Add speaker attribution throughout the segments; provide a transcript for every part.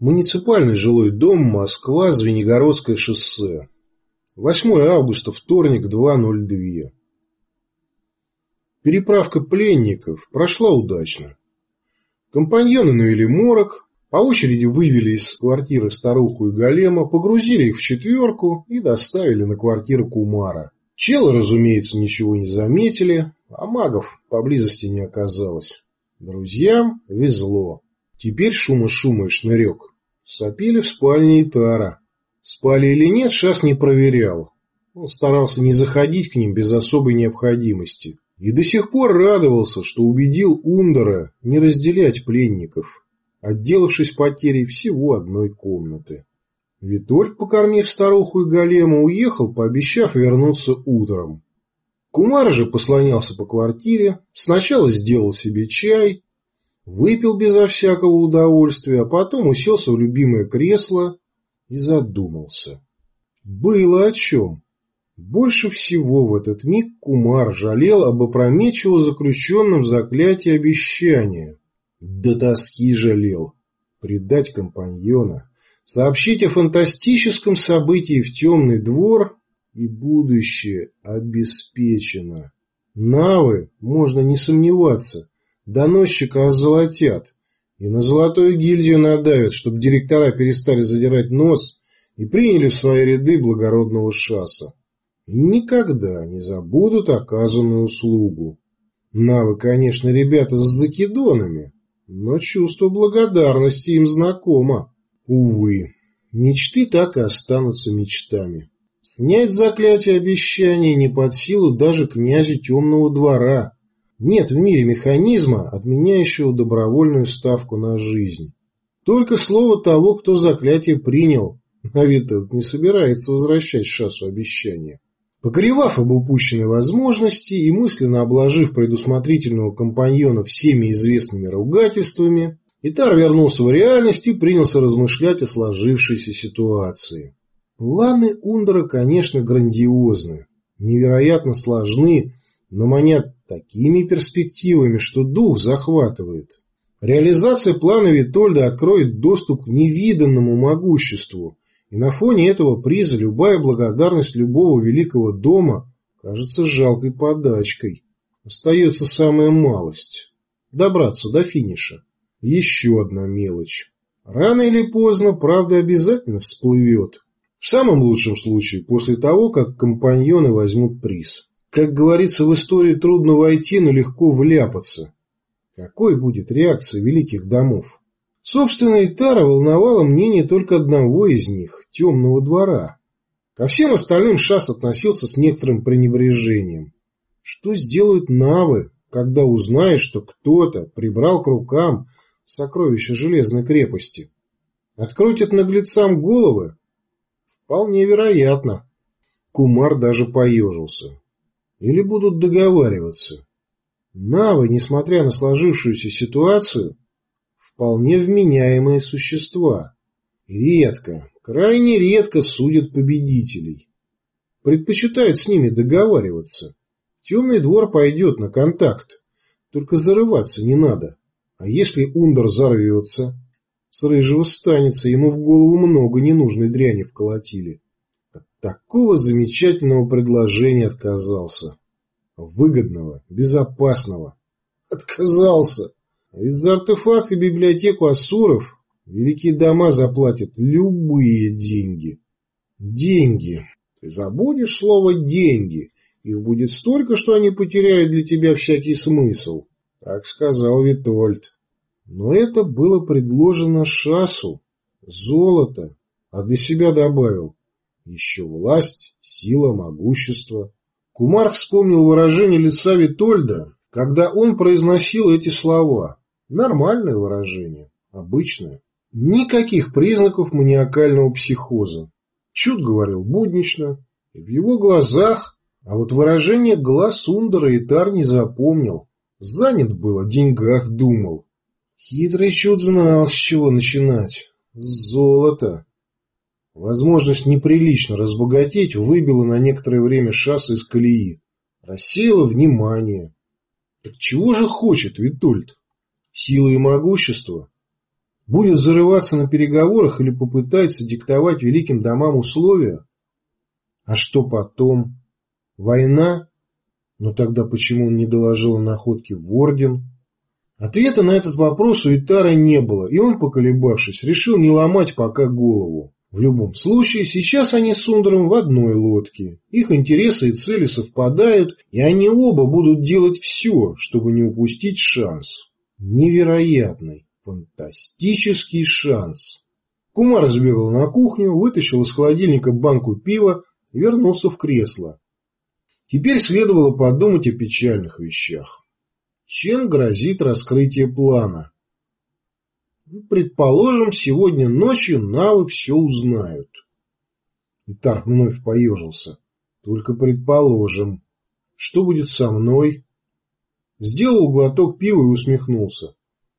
Speaker 1: Муниципальный жилой дом, Москва, Звенигородское шоссе. 8 августа, вторник, 2.02. Переправка пленников прошла удачно. Компаньоны навели морок, по очереди вывели из квартиры старуху и голема, погрузили их в четверку и доставили на квартиру Кумара. Челы, разумеется, ничего не заметили, а магов поблизости не оказалось. Друзьям везло. Теперь шума-шума и шнырек. Сопели в спальне Итара. Спали или нет, Шас не проверял. Он старался не заходить к ним без особой необходимости. И до сих пор радовался, что убедил Ундера не разделять пленников, отделавшись потерей всего одной комнаты. Витольд, покормив старуху и голема, уехал, пообещав вернуться утром. Кумар же послонялся по квартире, сначала сделал себе чай, выпил безо всякого удовольствия, а потом уселся в любимое кресло и задумался. Было о чем. Больше всего в этот миг Кумар жалел об опрометчиво заключенном заклятии обещания. До тоски жалел. Предать компаньона, сообщить о фантастическом событии в темный двор и будущее обеспечено. Навы, можно не сомневаться, Доносчика озолотят. И на золотую гильдию надавят, чтобы директора перестали задирать нос и приняли в свои ряды благородного шаса. Никогда не забудут оказанную услугу. Навы, конечно, ребята с закидонами, но чувство благодарности им знакомо. Увы, мечты так и останутся мечтами. Снять заклятие обещания не под силу даже князю темного двора – нет в мире механизма, отменяющего добровольную ставку на жизнь. Только слово того, кто заклятие принял, а Витальд не собирается возвращать шассу обещания. Погревав об упущенной возможности и мысленно обложив предусмотрительного компаньона всеми известными ругательствами, Итар вернулся в реальность и принялся размышлять о сложившейся ситуации. Планы Ундера, конечно, грандиозны, невероятно сложны, но манят такими перспективами, что дух захватывает. Реализация плана Витольда откроет доступ к невиданному могуществу, и на фоне этого приза любая благодарность любого великого дома кажется жалкой подачкой. Остается самая малость – добраться до финиша. Еще одна мелочь. Рано или поздно правда обязательно всплывет. В самом лучшем случае после того, как компаньоны возьмут приз. Как говорится в истории, трудно войти, но легко вляпаться. Какой будет реакция великих домов? Собственно, Итара волновало мнение только одного из них – темного двора. Ко всем остальным Шас относился с некоторым пренебрежением. Что сделают навы, когда узнают, что кто-то прибрал к рукам сокровища Железной крепости? Открутят наглецам головы? Вполне вероятно. Кумар даже поежился. Или будут договариваться. Навы, несмотря на сложившуюся ситуацию, вполне вменяемые существа. редко, крайне редко судят победителей. Предпочитают с ними договариваться. Темный двор пойдет на контакт, только зарываться не надо. А если Ундер зарвется, с рыжего станется, ему в голову много ненужной дряни вколотили такого замечательного предложения отказался. Выгодного, безопасного. Отказался. Ведь за артефакты библиотеку Асуров великие дома заплатят любые деньги. Деньги. Ты забудешь слово «деньги». Их будет столько, что они потеряют для тебя всякий смысл. Так сказал Витольд. Но это было предложено Шасу. Золото. А для себя добавил. Еще власть, сила, могущество. Кумар вспомнил выражение лица Витольда, когда он произносил эти слова. Нормальное выражение, обычное. Никаких признаков маниакального психоза. Чуд говорил буднично, и в его глазах, а вот выражение глаз Ундера Итар не запомнил. Занят был, о деньгах думал. Хитрый Чуд знал, с чего начинать. С золота. Возможность неприлично разбогатеть выбила на некоторое время шассы из колеи. Рассеяла внимание. Так чего же хочет Витольд? Силы и могущество? Будет зарываться на переговорах или попытается диктовать великим домам условия? А что потом? Война? Но тогда почему он не доложил о находке в Орден? Ответа на этот вопрос у Итара не было, и он, поколебавшись, решил не ломать пока голову. В любом случае, сейчас они с Сундером в одной лодке. Их интересы и цели совпадают, и они оба будут делать все, чтобы не упустить шанс. Невероятный, фантастический шанс. Кумар сбегал на кухню, вытащил из холодильника банку пива и вернулся в кресло. Теперь следовало подумать о печальных вещах. Чем грозит раскрытие плана? Ну, предположим, сегодня ночью Навы все узнают. Итар вновь поежился. Только предположим. Что будет со мной? Сделал глоток пива и усмехнулся.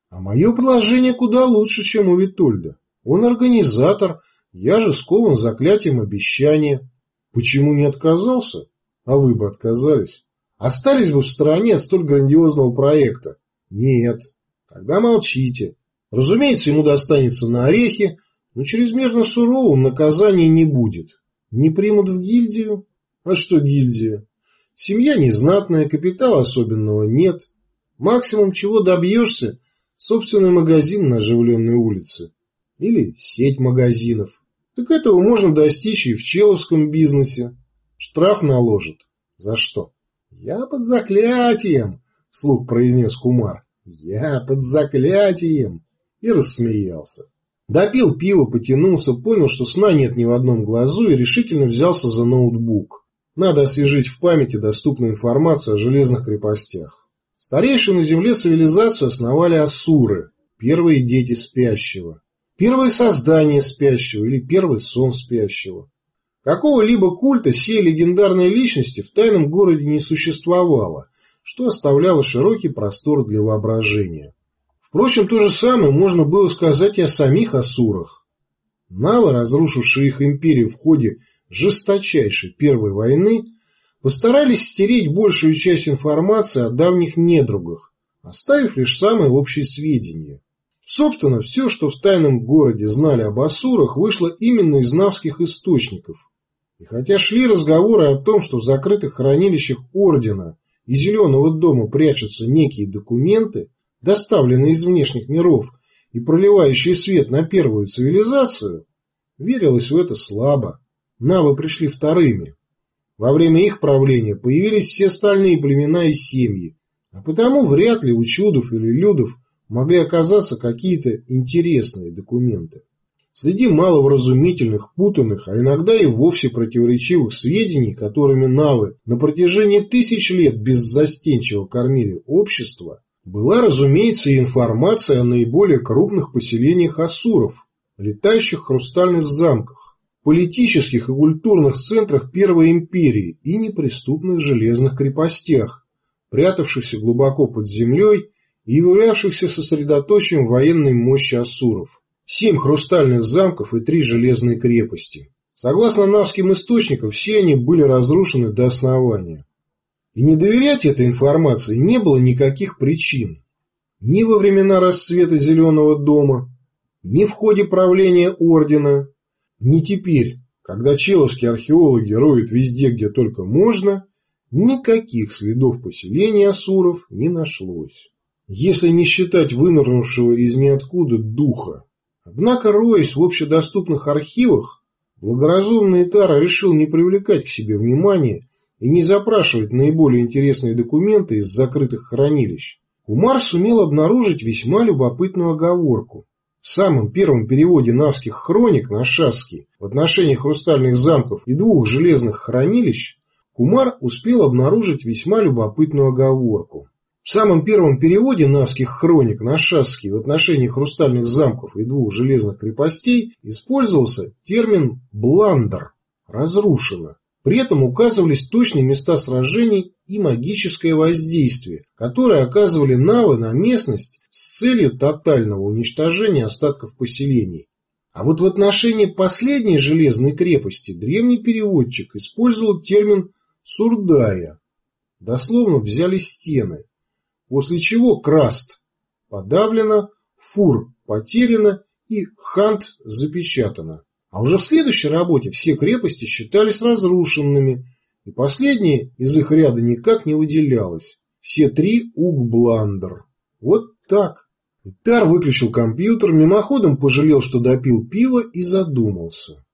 Speaker 1: А мое положение куда лучше, чем у Витольда. Он организатор, я же скован заклятием обещания. Почему не отказался? А вы бы отказались. Остались бы в стороне от столь грандиозного проекта. Нет. Тогда молчите. Разумеется, ему достанется на орехи, но чрезмерно суровым наказания не будет. Не примут в гильдию? А что гильдия? Семья незнатная, капитала особенного нет. Максимум, чего добьешься, собственный магазин на оживленной улице. Или сеть магазинов. Так этого можно достичь и в человском бизнесе. Штраф наложат. За что? Я под заклятием, вслух произнес Кумар. Я под заклятием и рассмеялся. Допил пиво, потянулся, понял, что сна нет ни в одном глазу и решительно взялся за ноутбук. Надо освежить в памяти доступную информацию о железных крепостях. Старейшую на Земле цивилизацию основали асуры, первые дети спящего. Первое создание спящего или первый сон спящего. Какого-либо культа сей легендарной личности в тайном городе не существовало, что оставляло широкий простор для воображения. Впрочем, то же самое можно было сказать и о самих Асурах. Навы, разрушившие их империю в ходе жесточайшей Первой войны, постарались стереть большую часть информации о давних недругах, оставив лишь самые общие сведения. Собственно, все, что в тайном городе знали об Асурах, вышло именно из навских источников. И хотя шли разговоры о том, что в закрытых хранилищах Ордена и Зеленого дома прячутся некие документы, доставленные из внешних миров и проливающие свет на первую цивилизацию, верилось в это слабо. Навы пришли вторыми. Во время их правления появились все остальные племена и семьи, а потому вряд ли у чудов или людов могли оказаться какие-то интересные документы. Среди маловразумительных, путанных, а иногда и вовсе противоречивых сведений, которыми навы на протяжении тысяч лет беззастенчиво кормили общество, была, разумеется, и информация о наиболее крупных поселениях асуров, летающих хрустальных замках, политических и культурных центрах Первой империи и неприступных железных крепостях, прятавшихся глубоко под землей и являвшихся сосредоточием военной мощи асуров. Семь хрустальных замков и три железные крепости. Согласно навским источникам, все они были разрушены до основания. И не доверять этой информации не было никаких причин. Ни во времена расцвета Зеленого дома, ни в ходе правления Ордена, ни теперь, когда человские археологи роют везде, где только можно, никаких следов поселения асуров не нашлось. Если не считать вынырнувшего из ниоткуда духа. Однако, роясь в общедоступных архивах, благоразумный Тара решил не привлекать к себе внимания и не запрашивать наиболее интересные документы из закрытых хранилищ, Кумар сумел обнаружить весьма любопытную оговорку. В самом первом переводе навских хроник на шаски в отношении хрустальных замков и двух железных хранилищ Кумар успел обнаружить весьма любопытную оговорку. В самом первом переводе навских хроник на шаски в отношении хрустальных замков и двух железных крепостей использовался термин «бландер» – «разрушено», при этом указывались точные места сражений и магическое воздействие, которые оказывали навы на местность с целью тотального уничтожения остатков поселений. А вот в отношении последней железной крепости древний переводчик использовал термин «сурдая». Дословно взяли стены, после чего краст подавлено, фур потеряно и Хант запечатано. А уже в следующей работе все крепости считались разрушенными, и последнее из их ряда никак не выделялось. Все три Угбландер. Вот так. Тар выключил компьютер, мимоходом пожалел, что допил пиво и задумался.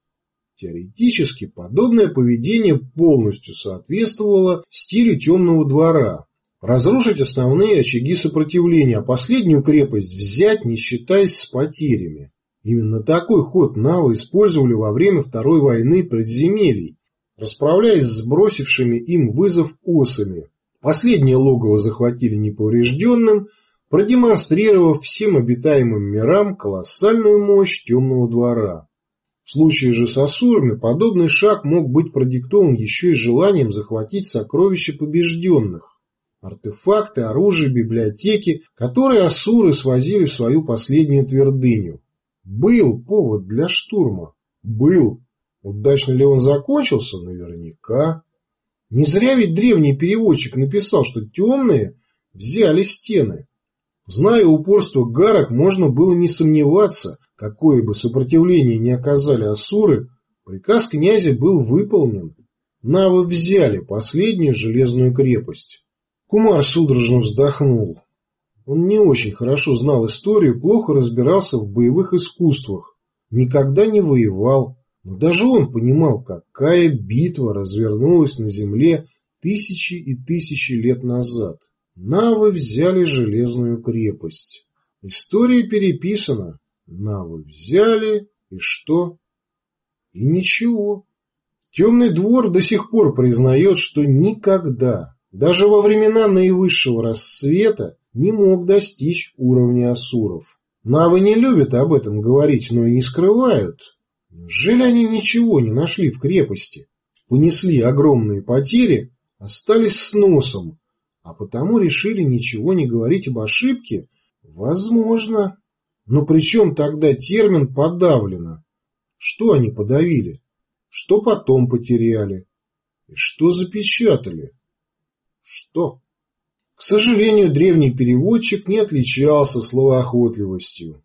Speaker 1: Теоретически подобное поведение полностью соответствовало стилю темного двора. Разрушить основные очаги сопротивления, а последнюю крепость взять, не считаясь с потерями. Именно такой ход Навы использовали во время Второй войны предземелий, расправляясь с бросившими им вызов осами. Последнее логово захватили неповрежденным, продемонстрировав всем обитаемым мирам колоссальную мощь темного двора. В случае же с асурами подобный шаг мог быть продиктован еще и желанием захватить сокровища побежденных. Артефакты, оружие, библиотеки, которые асуры свозили в свою последнюю твердыню. Был повод для штурма. Был. Удачно ли он закончился? Наверняка. Не зря ведь древний переводчик написал, что темные взяли стены. Зная упорство гарок, можно было не сомневаться, какое бы сопротивление ни оказали асуры, приказ князя был выполнен. Навы взяли последнюю железную крепость. Кумар судорожно вздохнул. Он не очень хорошо знал историю, плохо разбирался в боевых искусствах, никогда не воевал, но даже он понимал, какая битва развернулась на земле тысячи и тысячи лет назад. Навы взяли железную крепость. История переписана. Навы взяли, и что? И ничего. Темный двор до сих пор признает, что никогда, даже во времена наивысшего рассвета, не мог достичь уровня асуров. Навы не любят об этом говорить, но и не скрывают. Неужели они ничего не нашли в крепости? Понесли огромные потери, остались с носом, а потому решили ничего не говорить об ошибке? Возможно. Но при чем тогда термин «подавлено»? Что они подавили? Что потом потеряли? И что запечатали? Что? К сожалению, древний переводчик не отличался словоохотливостью.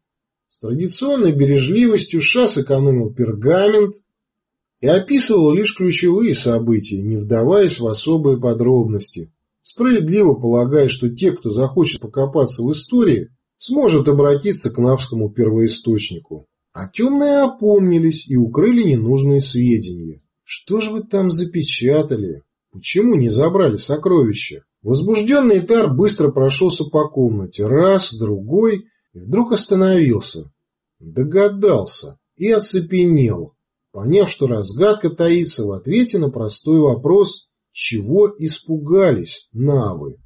Speaker 1: С традиционной бережливостью Шас экономил пергамент и описывал лишь ключевые события, не вдаваясь в особые подробности, справедливо полагая, что те, кто захочет покопаться в истории, сможет обратиться к навскому первоисточнику. А темные опомнились и укрыли ненужные сведения. Что же вы там запечатали? Почему не забрали сокровища? Возбужденный Тар быстро прошелся по комнате, раз, другой, и вдруг остановился. Догадался и оцепенел, поняв, что разгадка таится в ответе на простой вопрос, чего испугались навы.